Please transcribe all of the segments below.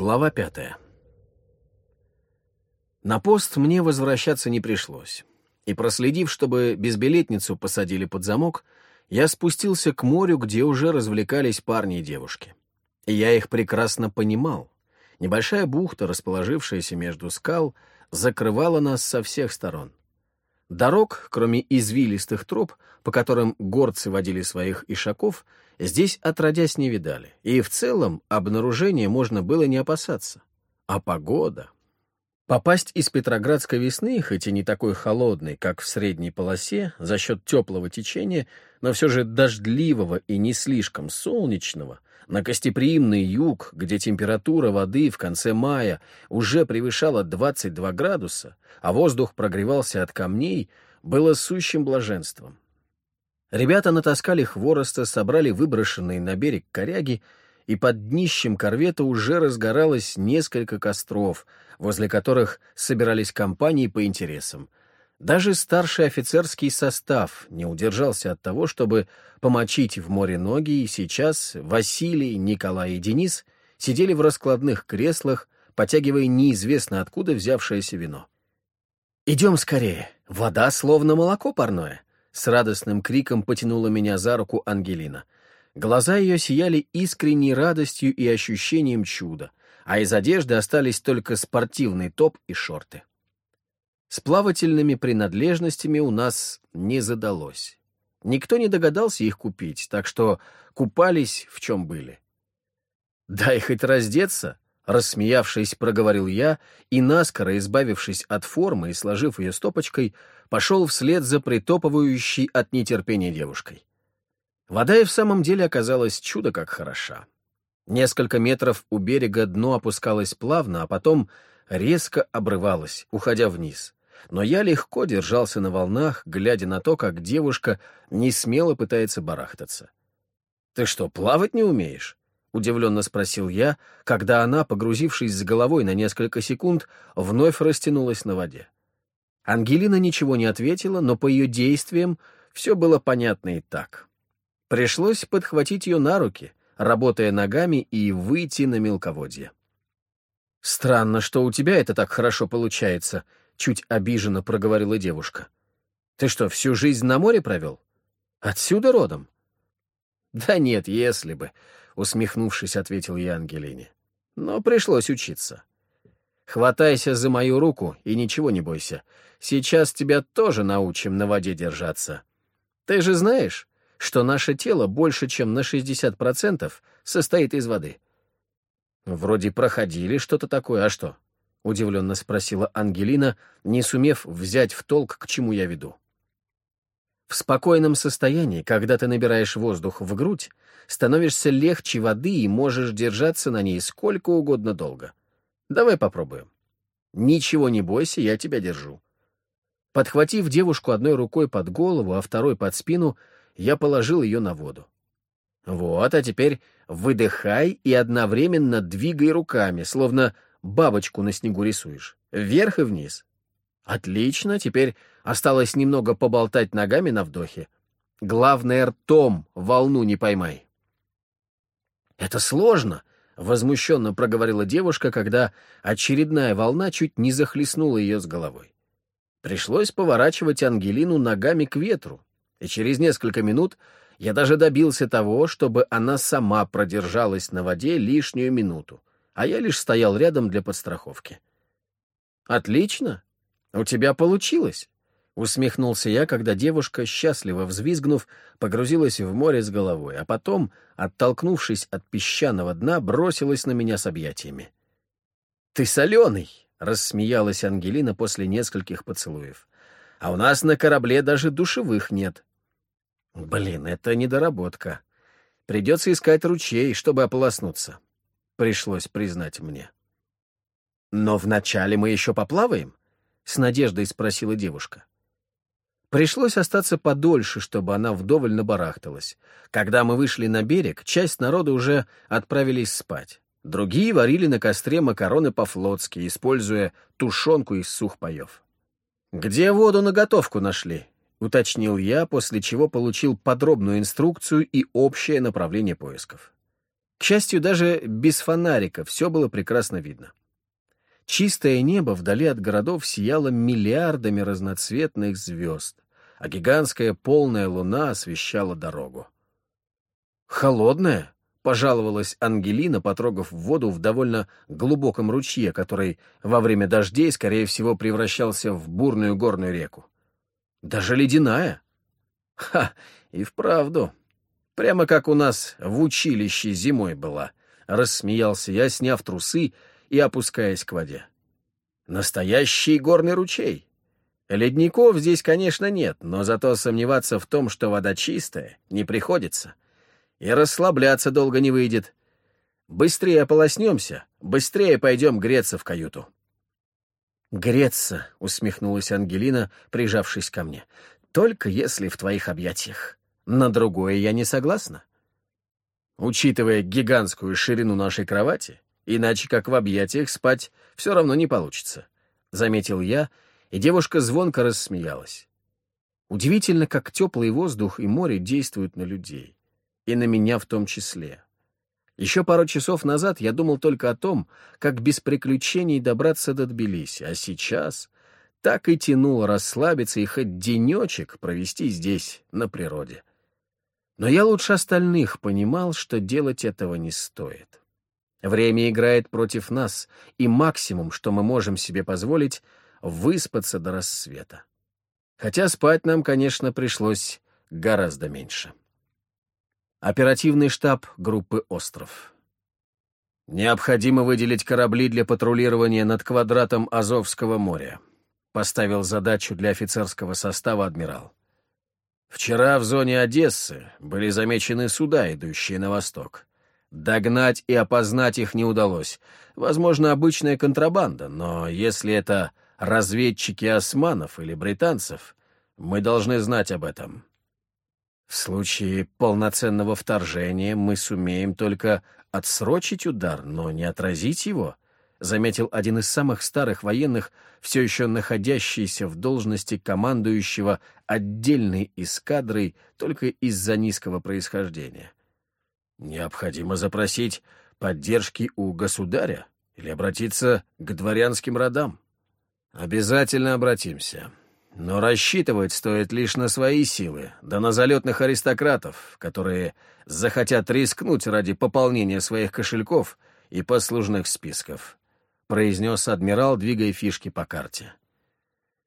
Глава пятая. На пост мне возвращаться не пришлось, и, проследив, чтобы безбилетницу посадили под замок, я спустился к морю, где уже развлекались парни и девушки. И я их прекрасно понимал. Небольшая бухта, расположившаяся между скал, закрывала нас со всех сторон. Дорог, кроме извилистых троп, по которым горцы водили своих ишаков, здесь отродясь не видали, и в целом обнаружения можно было не опасаться. А погода... Попасть из Петроградской весны, хоть и не такой холодной, как в средней полосе, за счет теплого течения, но все же дождливого и не слишком солнечного, на гостеприимный юг, где температура воды в конце мая уже превышала 22 градуса, а воздух прогревался от камней, было сущим блаженством. Ребята натаскали хвороста, собрали выброшенные на берег коряги, и под днищем корвета уже разгоралось несколько костров, возле которых собирались компании по интересам. Даже старший офицерский состав не удержался от того, чтобы помочить в море ноги, и сейчас Василий, Николай и Денис сидели в раскладных креслах, потягивая неизвестно откуда взявшееся вино. «Идем скорее, вода словно молоко парное», с радостным криком потянула меня за руку Ангелина. Глаза ее сияли искренней радостью и ощущением чуда, а из одежды остались только спортивный топ и шорты. С плавательными принадлежностями у нас не задалось. Никто не догадался их купить, так что купались в чем были. «Дай хоть раздеться», — рассмеявшись, проговорил я, и, наскоро избавившись от формы и сложив ее стопочкой, пошел вслед за притопывающей от нетерпения девушкой. Вода и в самом деле оказалась чудо как хороша. Несколько метров у берега дно опускалось плавно, а потом резко обрывалось, уходя вниз. Но я легко держался на волнах, глядя на то, как девушка не смело пытается барахтаться. «Ты что, плавать не умеешь?» — удивленно спросил я, когда она, погрузившись с головой на несколько секунд, вновь растянулась на воде. Ангелина ничего не ответила, но по ее действиям все было понятно и так. Пришлось подхватить ее на руки, работая ногами, и выйти на мелководье. «Странно, что у тебя это так хорошо получается», — чуть обиженно проговорила девушка. «Ты что, всю жизнь на море провел? Отсюда родом?» «Да нет, если бы», — усмехнувшись, ответил я Ангелине. «Но пришлось учиться. Хватайся за мою руку и ничего не бойся. Сейчас тебя тоже научим на воде держаться. Ты же знаешь, что наше тело больше, чем на 60% состоит из воды. Вроде проходили что-то такое, а что? Удивленно спросила Ангелина, не сумев взять в толк, к чему я веду. В спокойном состоянии, когда ты набираешь воздух в грудь, становишься легче воды и можешь держаться на ней сколько угодно долго. Давай попробуем. Ничего не бойся, я тебя держу. Подхватив девушку одной рукой под голову, а второй под спину, я положил ее на воду. Вот, а теперь выдыхай и одновременно двигай руками, словно бабочку на снегу рисуешь, вверх и вниз. Отлично, теперь осталось немного поболтать ногами на вдохе. Главное, ртом волну не поймай. Это сложно, возмущенно проговорила девушка, когда очередная волна чуть не захлестнула ее с головой. Пришлось поворачивать Ангелину ногами к ветру, и через несколько минут я даже добился того, чтобы она сама продержалась на воде лишнюю минуту, а я лишь стоял рядом для подстраховки. «Отлично! У тебя получилось!» Усмехнулся я, когда девушка, счастливо взвизгнув, погрузилась в море с головой, а потом, оттолкнувшись от песчаного дна, бросилась на меня с объятиями. «Ты соленый!» — рассмеялась Ангелина после нескольких поцелуев. «А у нас на корабле даже душевых нет». «Блин, это недоработка. Придется искать ручей, чтобы ополоснуться», — пришлось признать мне. «Но вначале мы еще поплаваем?» — с надеждой спросила девушка. Пришлось остаться подольше, чтобы она вдоволь набарахталась. Когда мы вышли на берег, часть народа уже отправились спать. Другие варили на костре макароны по-флотски, используя тушенку из сухпаев. «Где воду на готовку нашли?» — уточнил я, после чего получил подробную инструкцию и общее направление поисков. К счастью, даже без фонарика все было прекрасно видно. Чистое небо вдали от городов сияло миллиардами разноцветных звезд, а гигантская полная луна освещала дорогу. «Холодная?» — пожаловалась Ангелина, потрогав воду в довольно глубоком ручье, который во время дождей, скорее всего, превращался в бурную горную реку. «Даже ледяная?» «Ха! И вправду. Прямо как у нас в училище зимой была», — рассмеялся я, сняв трусы и опускаясь к воде. «Настоящий горный ручей. Ледников здесь, конечно, нет, но зато сомневаться в том, что вода чистая, не приходится. И расслабляться долго не выйдет. Быстрее ополоснемся, быстрее пойдем греться в каюту». «Греться», — усмехнулась Ангелина, прижавшись ко мне, — «только если в твоих объятиях. На другое я не согласна». Учитывая гигантскую ширину нашей кровати, иначе как в объятиях спать все равно не получится», — заметил я, и девушка звонко рассмеялась. Удивительно, как теплый воздух и море действуют на людей, и на меня в том числе. Еще пару часов назад я думал только о том, как без приключений добраться до Тбилиси, а сейчас так и тянул расслабиться и хоть денечек провести здесь, на природе. Но я лучше остальных понимал, что делать этого не стоит. Время играет против нас, и максимум, что мы можем себе позволить, выспаться до рассвета. Хотя спать нам, конечно, пришлось гораздо меньше. Оперативный штаб группы «Остров». Необходимо выделить корабли для патрулирования над квадратом Азовского моря. Поставил задачу для офицерского состава адмирал. Вчера в зоне Одессы были замечены суда, идущие на восток. Догнать и опознать их не удалось. Возможно, обычная контрабанда, но если это разведчики османов или британцев, мы должны знать об этом. В случае полноценного вторжения мы сумеем только отсрочить удар, но не отразить его, заметил один из самых старых военных, все еще находящийся в должности командующего отдельной эскадрой только из-за низкого происхождения. Необходимо запросить поддержки у государя или обратиться к дворянским родам. Обязательно обратимся. Но рассчитывать стоит лишь на свои силы, да на залетных аристократов, которые захотят рискнуть ради пополнения своих кошельков и послужных списков, произнес адмирал, двигая фишки по карте.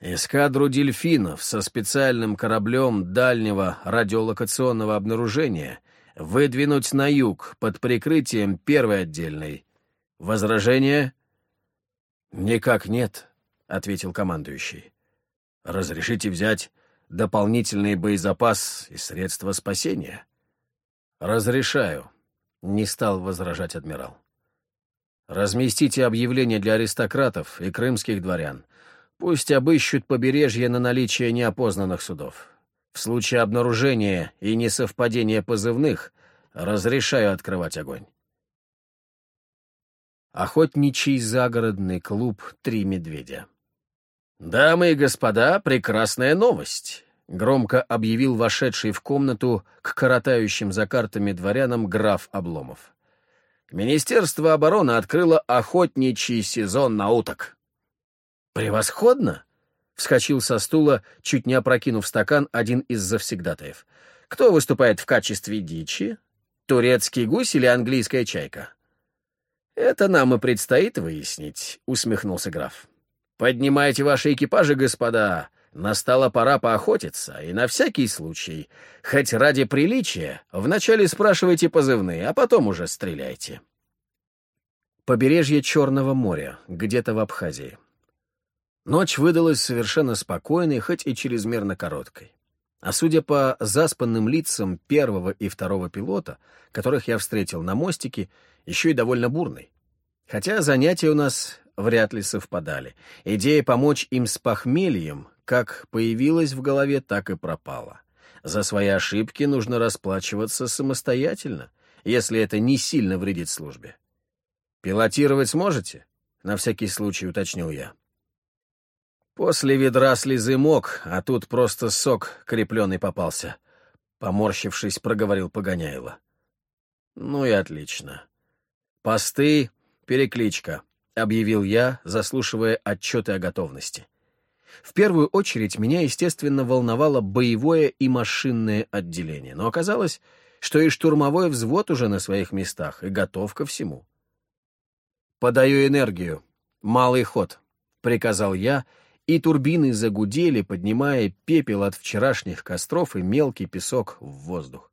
Эскадру дельфинов со специальным кораблем дальнего радиолокационного обнаружения выдвинуть на юг под прикрытием первой отдельной. Возражение? Никак нет, ответил командующий. Разрешите взять дополнительный боезапас и средства спасения? Разрешаю, не стал возражать адмирал. Разместите объявление для аристократов и крымских дворян. Пусть обыщут побережье на наличие неопознанных судов. В случае обнаружения и несовпадения позывных разрешаю открывать огонь. Охотничий загородный клуб «Три медведя». «Дамы и господа, прекрасная новость!» — громко объявил вошедший в комнату к коротающим за картами дворянам граф Обломов. «Министерство обороны открыло охотничий сезон на уток». «Превосходно!» Вскочил со стула, чуть не опрокинув стакан, один из завсегдатаев. «Кто выступает в качестве дичи? Турецкий гусь или английская чайка?» «Это нам и предстоит выяснить», — усмехнулся граф. «Поднимайте ваши экипажи, господа. Настала пора поохотиться, и на всякий случай, хоть ради приличия, вначале спрашивайте позывные, а потом уже стреляйте». Побережье Черного моря, где-то в Абхазии. Ночь выдалась совершенно спокойной, хоть и чрезмерно короткой. А судя по заспанным лицам первого и второго пилота, которых я встретил на мостике, еще и довольно бурной. Хотя занятия у нас вряд ли совпадали. Идея помочь им с похмельем как появилась в голове, так и пропала. За свои ошибки нужно расплачиваться самостоятельно, если это не сильно вредит службе. «Пилотировать сможете?» — на всякий случай уточнил я. После ведра слезы мог, а тут просто сок крепленный попался. Поморщившись, проговорил Погоняйло. Ну и отлично. Посты, перекличка, объявил я, заслушивая отчеты о готовности. В первую очередь меня, естественно, волновало боевое и машинное отделение, но оказалось, что и штурмовой взвод уже на своих местах и готов ко всему. «Подаю энергию. Малый ход», — приказал я, и турбины загудели, поднимая пепел от вчерашних костров и мелкий песок в воздух.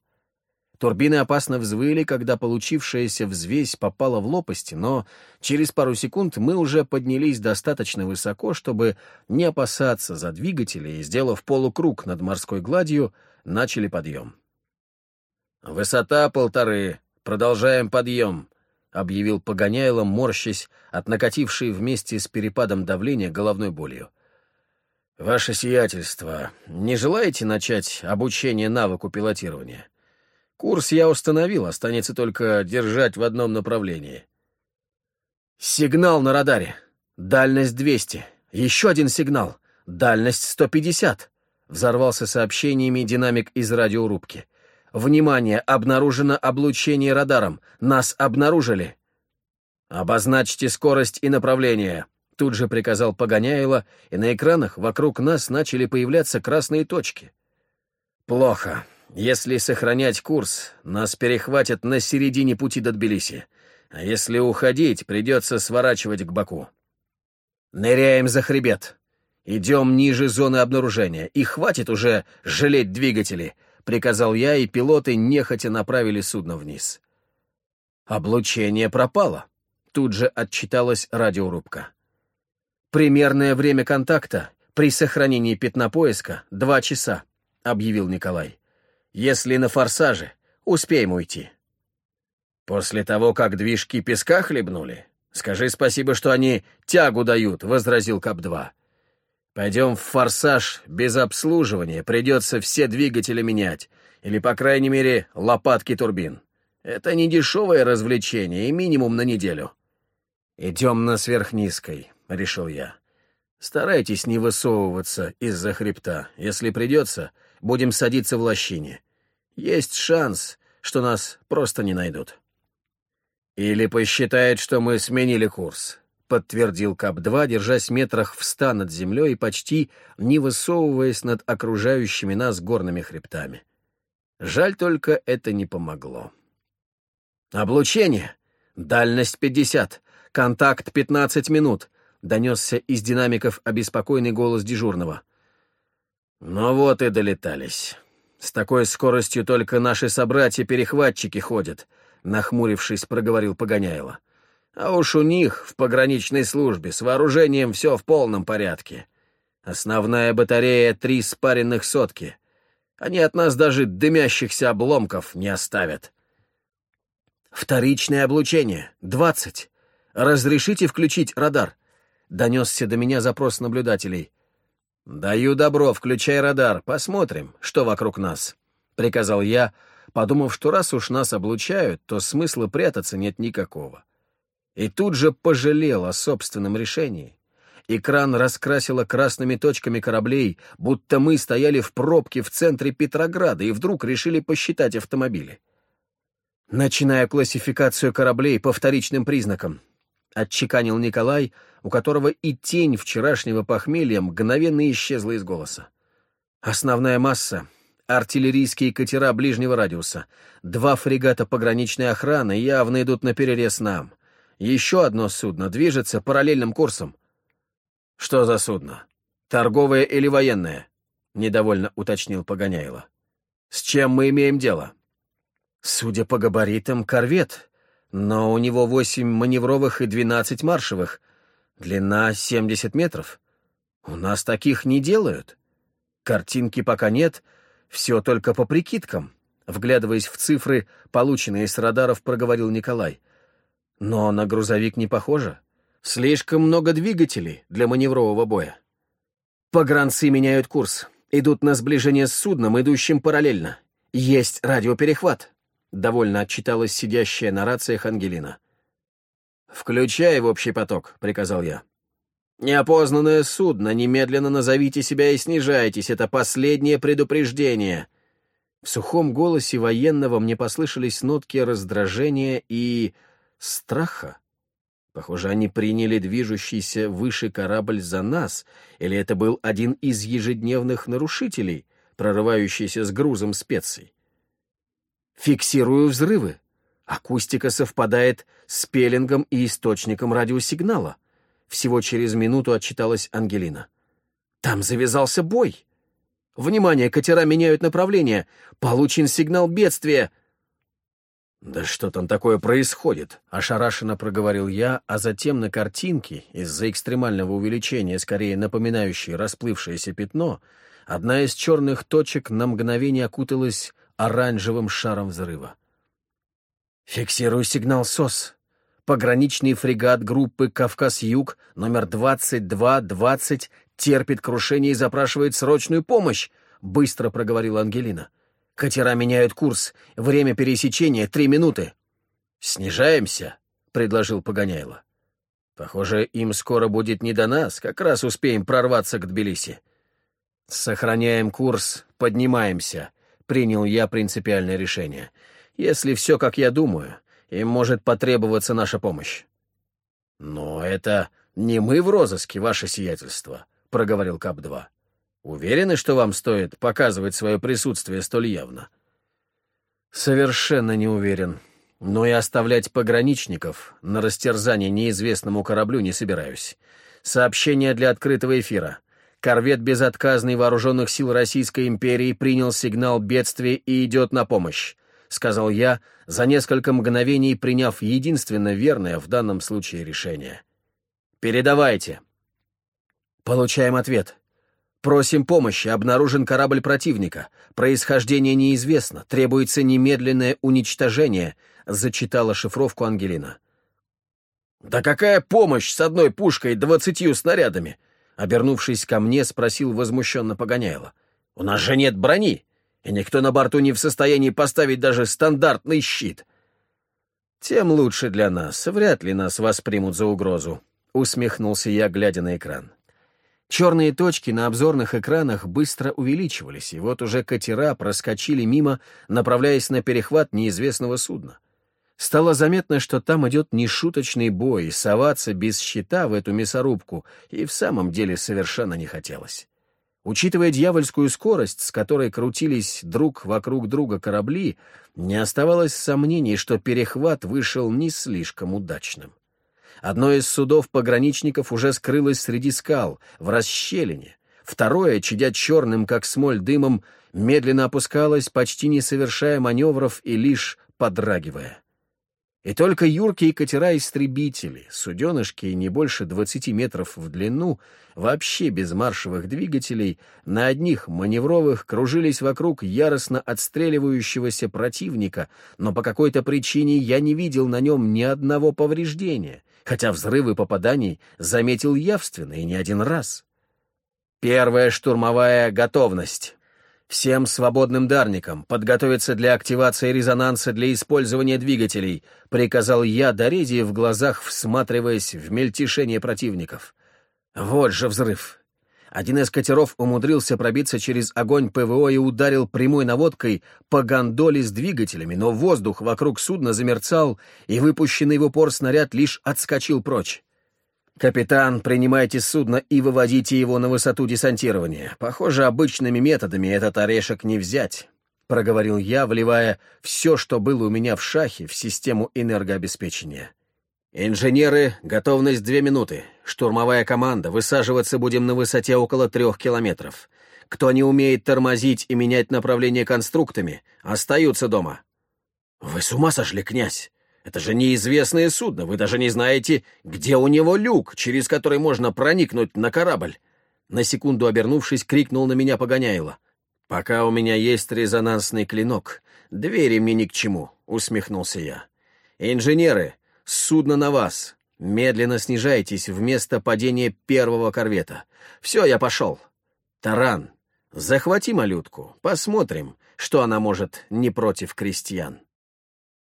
Турбины опасно взвыли, когда получившаяся взвесь попала в лопасти, но через пару секунд мы уже поднялись достаточно высоко, чтобы не опасаться за двигатели и, сделав полукруг над морской гладью, начали подъем. «Высота полторы. Продолжаем подъем», — объявил Погоняйло, морщась от накатившей вместе с перепадом давления головной болью. «Ваше сиятельство, не желаете начать обучение навыку пилотирования?» Курс я установил, останется только держать в одном направлении. Сигнал на радаре. Дальность 200. Еще один сигнал. Дальность 150. Взорвался сообщениями динамик из радиорубки. Внимание, обнаружено облучение радаром. Нас обнаружили. Обозначьте скорость и направление. Тут же приказал Погоняйло, и на экранах вокруг нас начали появляться красные точки. Плохо. Если сохранять курс, нас перехватят на середине пути до Тбилиси. А если уходить, придется сворачивать к Баку. Ныряем за хребет. Идем ниже зоны обнаружения. И хватит уже жалеть двигатели, — приказал я, и пилоты нехотя направили судно вниз. Облучение пропало. Тут же отчиталась радиорубка. Примерное время контакта при сохранении пятна поиска — два часа, — объявил Николай. Если на форсаже, успеем уйти. После того, как движки песка хлебнули, скажи спасибо, что они тягу дают, — возразил КАП-2. Пойдем в форсаж без обслуживания, придется все двигатели менять, или, по крайней мере, лопатки турбин. Это не дешевое развлечение и минимум на неделю. Идем на сверхнизкой, — решил я. Старайтесь не высовываться из-за хребта. Если придется, будем садиться в лощине. Есть шанс, что нас просто не найдут. Или посчитает, что мы сменили курс, подтвердил КАП-2, держась метрах в ста над землей и почти не высовываясь над окружающими нас горными хребтами. Жаль только это не помогло. «Облучение! Дальность 50! Контакт 15 минут!» — донесся из динамиков обеспокоенный голос дежурного. «Ну вот и долетались. С такой скоростью только наши собратья-перехватчики ходят», — нахмурившись, проговорил Погоняйло. «А уж у них в пограничной службе с вооружением все в полном порядке. Основная батарея — три спаренных сотки. Они от нас даже дымящихся обломков не оставят». «Вторичное облучение. Двадцать. Разрешите включить радар?» — донесся до меня запрос наблюдателей. «Даю добро, включай радар, посмотрим, что вокруг нас», — приказал я, подумав, что раз уж нас облучают, то смысла прятаться нет никакого. И тут же пожалел о собственном решении. Экран раскрасило красными точками кораблей, будто мы стояли в пробке в центре Петрограда и вдруг решили посчитать автомобили. Начиная классификацию кораблей по вторичным признакам, — отчеканил Николай, у которого и тень вчерашнего похмелья мгновенно исчезла из голоса. «Основная масса — артиллерийские катера ближнего радиуса. Два фрегата пограничной охраны явно идут на перерез нам. Еще одно судно движется параллельным курсом». «Что за судно? Торговое или военное?» — недовольно уточнил Погоняйло. «С чем мы имеем дело?» «Судя по габаритам, корвет», но у него восемь маневровых и двенадцать маршевых. Длина семьдесят метров. У нас таких не делают. Картинки пока нет, все только по прикидкам. Вглядываясь в цифры, полученные с радаров, проговорил Николай. Но на грузовик не похоже. Слишком много двигателей для маневрового боя. Погранцы меняют курс. Идут на сближение с судном, идущим параллельно. Есть радиоперехват. Довольно отчиталась сидящая на рациях Ангелина. «Включай в общий поток», — приказал я. «Неопознанное судно, немедленно назовите себя и снижайтесь, это последнее предупреждение». В сухом голосе военного мне послышались нотки раздражения и страха. Похоже, они приняли движущийся выше корабль за нас, или это был один из ежедневных нарушителей, прорывающийся с грузом специй. Фиксирую взрывы. Акустика совпадает с пеленгом и источником радиосигнала. Всего через минуту отчиталась Ангелина. Там завязался бой. Внимание, катера меняют направление. Получен сигнал бедствия. «Да что там такое происходит?» — ошарашенно проговорил я, а затем на картинке, из-за экстремального увеличения, скорее напоминающей расплывшееся пятно, одна из черных точек на мгновение окуталась оранжевым шаром взрыва. «Фиксирую сигнал СОС. Пограничный фрегат группы «Кавказ-Юг» номер 2220 терпит крушение и запрашивает срочную помощь», — быстро проговорила Ангелина. «Катера меняют курс. Время пересечения — три минуты». «Снижаемся», — предложил Погоняйло. «Похоже, им скоро будет не до нас. Как раз успеем прорваться к Тбилиси». «Сохраняем курс, поднимаемся», — принял я принципиальное решение. «Если все, как я думаю, им может потребоваться наша помощь». «Но это не мы в розыске, ваше сиятельство», — проговорил КАП-2. «Уверены, что вам стоит показывать свое присутствие столь явно?» «Совершенно не уверен. Но и оставлять пограничников на растерзание неизвестному кораблю не собираюсь. Сообщение для открытого эфира. Корвет безотказный вооруженных сил Российской империи принял сигнал бедствия и идет на помощь», — сказал я, за несколько мгновений приняв единственно верное в данном случае решение. «Передавайте». Получаем ответ. Просим помощи, обнаружен корабль противника. Происхождение неизвестно, требуется немедленное уничтожение, зачитала шифровку Ангелина. «Да какая помощь с одной пушкой и двадцатью снарядами?» Обернувшись ко мне, спросил возмущенно Погоняйло. «У нас же нет брони, и никто на борту не в состоянии поставить даже стандартный щит». «Тем лучше для нас. Вряд ли нас воспримут за угрозу», — усмехнулся я, глядя на экран. Черные точки на обзорных экранах быстро увеличивались, и вот уже катера проскочили мимо, направляясь на перехват неизвестного судна. Стало заметно, что там идет нешуточный бой, и соваться без щита в эту мясорубку и в самом деле совершенно не хотелось. Учитывая дьявольскую скорость, с которой крутились друг вокруг друга корабли, не оставалось сомнений, что перехват вышел не слишком удачным. Одно из судов пограничников уже скрылось среди скал, в расщелине. Второе, чадя черным, как смоль дымом, медленно опускалось, почти не совершая маневров и лишь подрагивая. И только юркие катера-истребители, суденышки не больше 20 метров в длину, вообще без маршевых двигателей, на одних маневровых кружились вокруг яростно отстреливающегося противника, но по какой-то причине я не видел на нем ни одного повреждения, хотя взрывы попаданий заметил явственно и не один раз. Первая штурмовая готовность. Всем свободным дарникам подготовиться для активации резонанса для использования двигателей, приказал я, дорезия в глазах, всматриваясь в мельтешение противников. Вот же взрыв. Один из катеров умудрился пробиться через огонь ПВО и ударил прямой наводкой по гондоле с двигателями, но воздух вокруг судна замерцал, и выпущенный в упор снаряд лишь отскочил прочь. «Капитан, принимайте судно и выводите его на высоту десантирования. Похоже, обычными методами этот орешек не взять», — проговорил я, вливая все, что было у меня в шахе, в систему энергообеспечения. «Инженеры, готовность две минуты. Штурмовая команда, высаживаться будем на высоте около трех километров. Кто не умеет тормозить и менять направление конструктами, остаются дома». «Вы с ума сошли, князь? Это же неизвестное судно, вы даже не знаете, где у него люк, через который можно проникнуть на корабль. На секунду обернувшись, крикнул на меня Погоняйло. «Пока у меня есть резонансный клинок, двери мне ни к чему», — усмехнулся я. «Инженеры, судно на вас. Медленно снижайтесь в место падения первого корвета. Все, я пошел. Таран, захвати малютку, посмотрим, что она может не против крестьян».